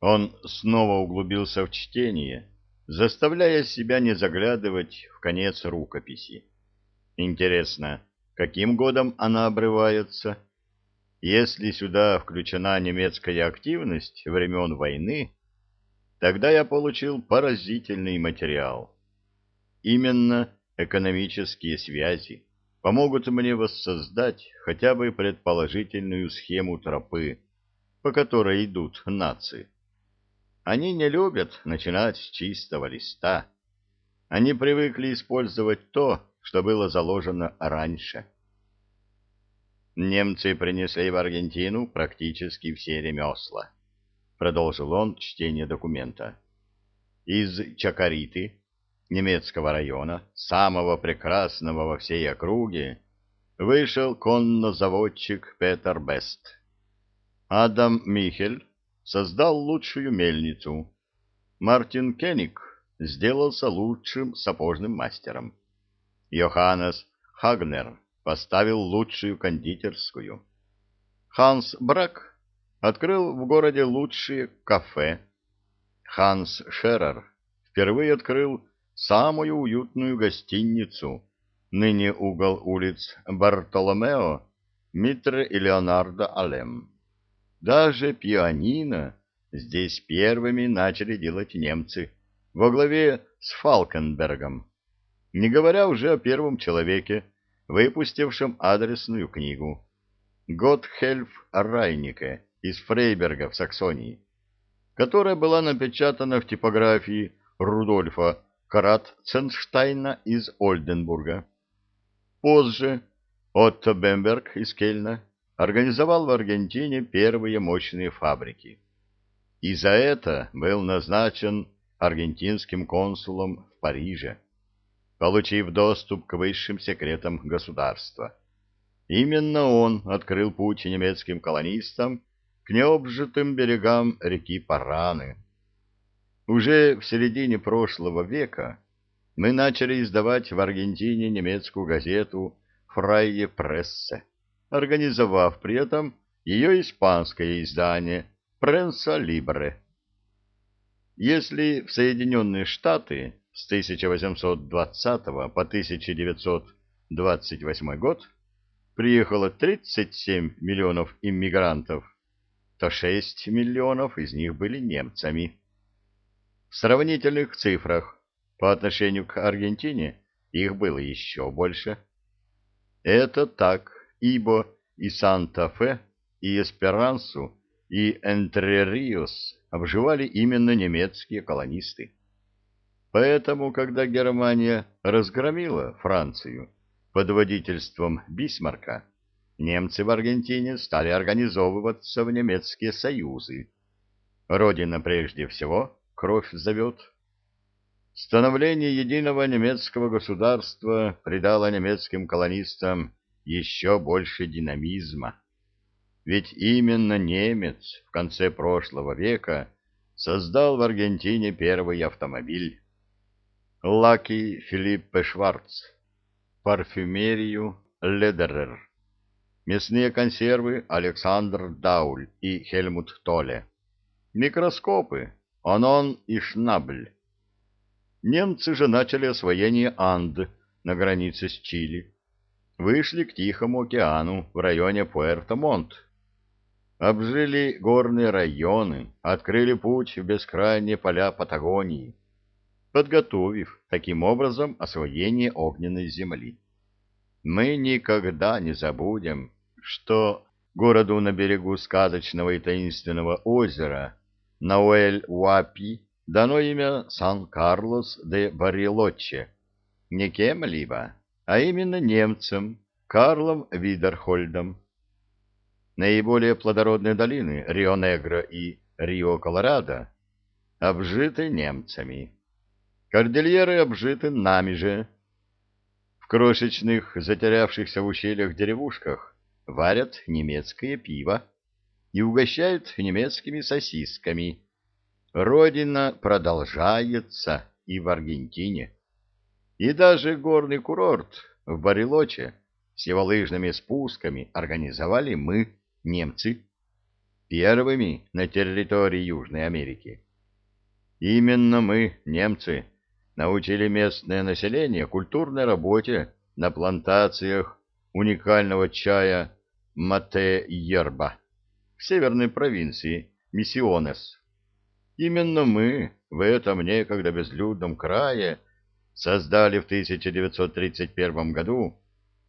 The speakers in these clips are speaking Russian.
Он снова углубился в чтение, заставляя себя не заглядывать в конец рукописи. Интересно, каким годом она обрывается? Если сюда включена немецкая активность времен войны, тогда я получил поразительный материал. Именно экономические связи помогут мне воссоздать хотя бы предположительную схему тропы, по которой идут нации. Они не любят начинать с чистого листа. Они привыкли использовать то, что было заложено раньше. Немцы принесли в Аргентину практически все ремесла. Продолжил он чтение документа. Из Чакариты, немецкого района, самого прекрасного во всей округе, вышел коннозаводчик Петер Бест. Адам Михель создал лучшую мельницу. Мартин Кеник сделался лучшим сапожным мастером. Йоханнес Хагнер поставил лучшую кондитерскую. Ханс Брак открыл в городе лучшие кафе. Ханс Шерер впервые открыл самую уютную гостиницу, ныне угол улиц Бартоломео, Митре и Леонардо Алем. Даже пианино здесь первыми начали делать немцы во главе с Фалкенбергом, не говоря уже о первом человеке, выпустившем адресную книгу Готхельф Райнике из Фрейберга в Саксонии, которая была напечатана в типографии Рудольфа Карат-Ценштайна из Ольденбурга. Позже Отто Бемберг из Кельна организовал в Аргентине первые мощные фабрики. И за это был назначен аргентинским консулом в Париже, получив доступ к высшим секретам государства. Именно он открыл путь немецким колонистам к необжитым берегам реки Параны. Уже в середине прошлого века мы начали издавать в Аргентине немецкую газету «Фрайе Прессе», организовав при этом ее испанское издание «Пренса Либре». Если в Соединенные Штаты с 1820 по 1928 год приехало 37 миллионов иммигрантов, то 6 миллионов из них были немцами. В сравнительных цифрах по отношению к Аргентине их было еще больше. Это так ибо и Санта-Фе, и Эсперансу, и Энтре-Риос обживали именно немецкие колонисты. Поэтому, когда Германия разгромила Францию под водительством Бисмарка, немцы в Аргентине стали организовываться в немецкие союзы. Родина прежде всего кровь зовет. Становление единого немецкого государства придало немецким колонистам еще больше динамизма. Ведь именно немец в конце прошлого века создал в Аргентине первый автомобиль. Лаки Филиппе Шварц, парфюмерию Ледерер, мясные консервы Александр Дауль и Хельмут Толе, микроскопы Анон и Шнабль. Немцы же начали освоение Анд на границе с Чили вышли к Тихому океану в районе Пуэрто-Монт. Обжили горные районы, открыли путь в бескрайние поля Патагонии, подготовив таким образом освоение огненной земли. Мы никогда не забудем, что городу на берегу сказочного и таинственного озера Науэль-Уапи дано имя Сан-Карлос де Барилоче, не кем-либо, а именно немцем Карлом Видерхольдом. Наиболее плодородные долины Рио-Негро и Рио-Колорадо обжиты немцами. Кордильеры обжиты нами же. В крошечных, затерявшихся в ущельях деревушках варят немецкое пиво и угощают немецкими сосисками. Родина продолжается и в Аргентине. И даже горный курорт в Барилоче с его лыжными спусками организовали мы, немцы. первыми на территории Южной Америки. Именно мы, немцы, научили местное население культурной работе на плантациях уникального чая Мате-Ерба в северной провинции Миссионес. Именно мы в этом некогда безлюдном крае создали в 1931 году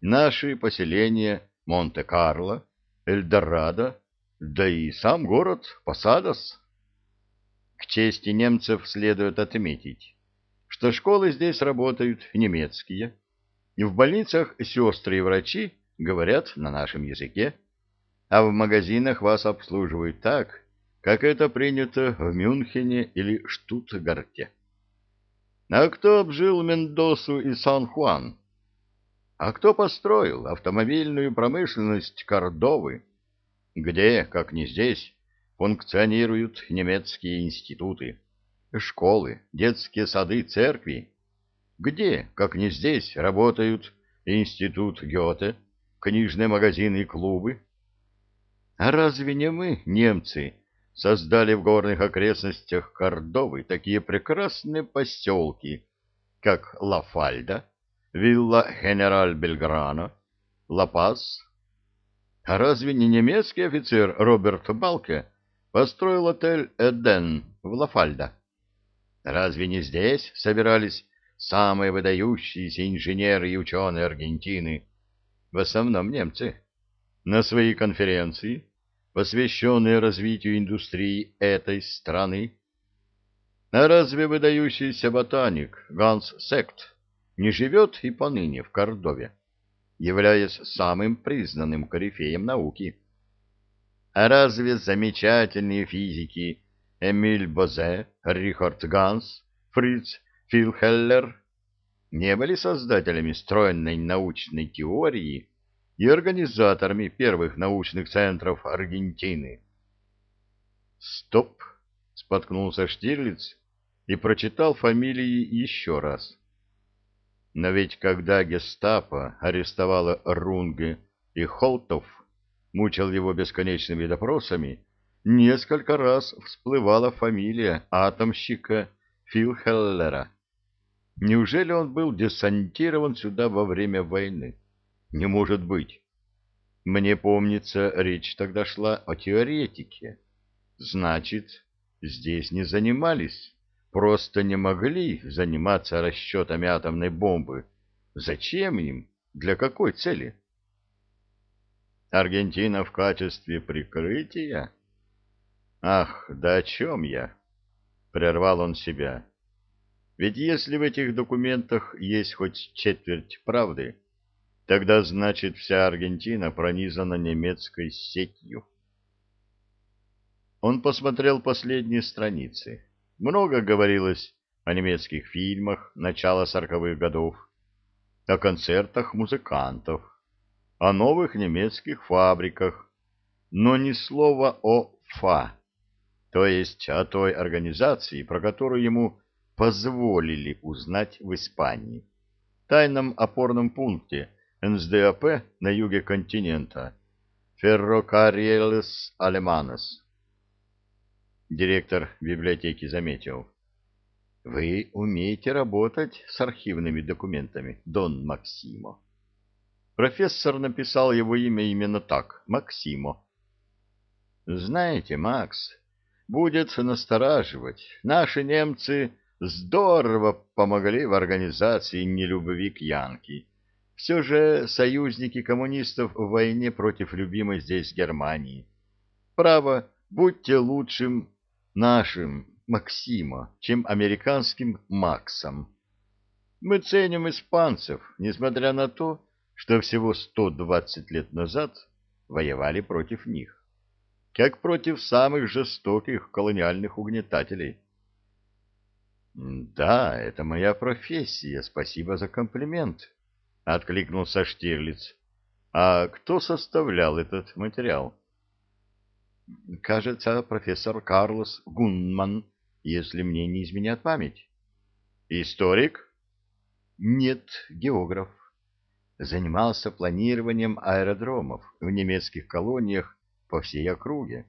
наши поселения Монте-Карло, Эльдорадо, да и сам город Посадос. К чести немцев следует отметить, что школы здесь работают немецкие, и в больницах сестры и врачи говорят на нашем языке, а в магазинах вас обслуживают так, как это принято в Мюнхене или Штутгарте. А кто обжил Мендосу и Сан-Хуан? А кто построил автомобильную промышленность Кордовы? Где, как не здесь, функционируют немецкие институты, школы, детские сады, церкви? Где, как не здесь, работают институт Гёте, книжные магазины и клубы? А разве не мы, немцы, создали в горных окрестностях Кордовы такие прекрасные поселки, как Ла-Фальда, Вилла Генераль Бельграно, Ла-Пас? А разве не немецкий офицер Роберт Балке построил отель «Эден» в Ла-Фальда? Разве не здесь собирались самые выдающиеся инженеры и ученые Аргентины, в основном немцы, на свои конференции, посвященные развитию индустрии этой страны. А разве выдающийся ботаник Ганс Сект не живет и поныне в Кордове, являясь самым признанным корифеем науки? А разве замечательные физики Эмиль Бозе, Рихард Ганс, Фриц Филхеллер не были создателями стройной научной теории и организаторами первых научных центров Аргентины. «Стоп!» — споткнулся Штирлиц и прочитал фамилии еще раз. Но ведь когда гестапо арестовало Рунге и Холтов, мучил его бесконечными допросами, несколько раз всплывала фамилия атомщика Филхеллера. Неужели он был десантирован сюда во время войны? Не может быть. Мне помнится, речь тогда шла о теоретике. Значит, здесь не занимались, просто не могли заниматься расчетами атомной бомбы. Зачем им? Для какой цели? Аргентина в качестве прикрытия? Ах, да о чем я? Прервал он себя. Ведь если в этих документах есть хоть четверть правды, тогда значит вся Аргентина пронизана немецкой сетью. Он посмотрел последние страницы. Много говорилось о немецких фильмах начала сороковых годов, о концертах музыкантов, о новых немецких фабриках, но ни слова о ФА, то есть о той организации, про которую ему позволили узнать в Испании, тайном опорном пункте НСДАП на юге континента, Ferrocarriles Alemanes. Директор библиотеки заметил. Вы умеете работать с архивными документами, Дон Максимо. Профессор написал его имя именно так, Максимо. Знаете, Макс, будет настораживать. Наши немцы здорово помогли в организации нелюбви к Янке. Все же союзники коммунистов в войне против любимой здесь Германии. Право, будьте лучшим нашим Максима, чем американским Максом. Мы ценим испанцев, несмотря на то, что всего 120 лет назад воевали против них, как против самых жестоких колониальных угнетателей. Да, это моя профессия, спасибо за комплимент, откликнулся Штирлиц. А кто составлял этот материал? Кажется, профессор Карлос Гунман, если мне не изменяет память. Историк? Нет, географ. Занимался планированием аэродромов в немецких колониях по всей округе.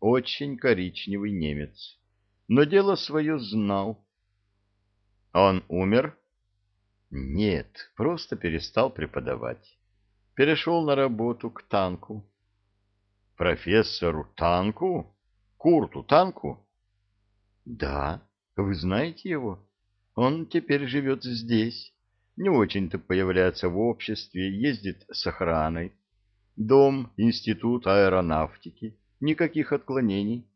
очень коричневый немец, но дело свое знал. Он умер? Нет, просто перестал преподавать. Перешел на работу к танку. Профессору танку? Курту танку? Да, вы знаете его? Он теперь живет здесь. Не очень-то появляется в обществе, ездит с охраной. Дом, институт аэронавтики. Никаких отклонений.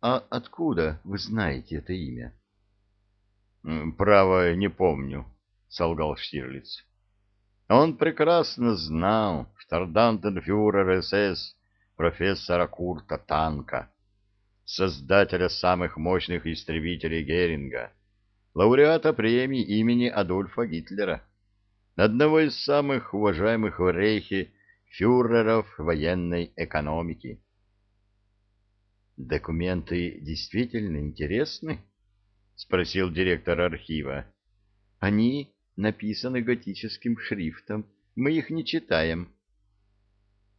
А откуда вы знаете это имя? Право, не помню, солгал Штирлиц. Он прекрасно знал штардантенфюрер СС профессора Курта Танка, создателя самых мощных истребителей Геринга, лауреата премии имени Адольфа Гитлера, одного из самых уважаемых в Рейхе фюреров военной экономики. «Документы действительно интересны?» — спросил директор архива. «Они написаны готическим шрифтом. Мы их не читаем».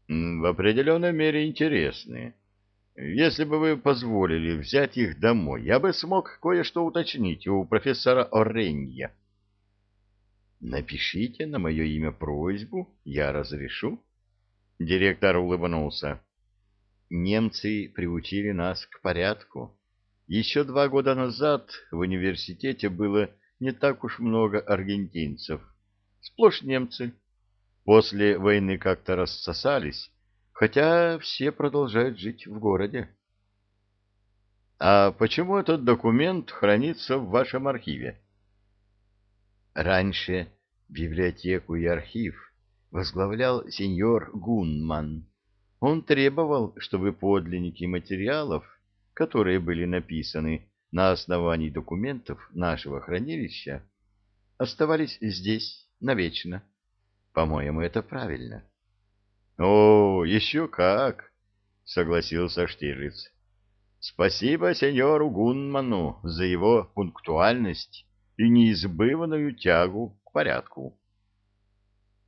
«В определенной мере интересны. Если бы вы позволили взять их домой, я бы смог кое-что уточнить у профессора Оренья». «Напишите на мое имя просьбу, я разрешу». Директор улыбнулся немцы приучили нас к порядку. Еще два года назад в университете было не так уж много аргентинцев. Сплошь немцы. После войны как-то рассосались, хотя все продолжают жить в городе. А почему этот документ хранится в вашем архиве? Раньше библиотеку и архив возглавлял сеньор Гунман. Он требовал, чтобы подлинники материалов, которые были написаны на основании документов нашего хранилища, оставались здесь навечно. По-моему, это правильно. — О, еще как! — согласился Штирлиц. — Спасибо сеньору Гунману за его пунктуальность и неизбывную тягу к порядку.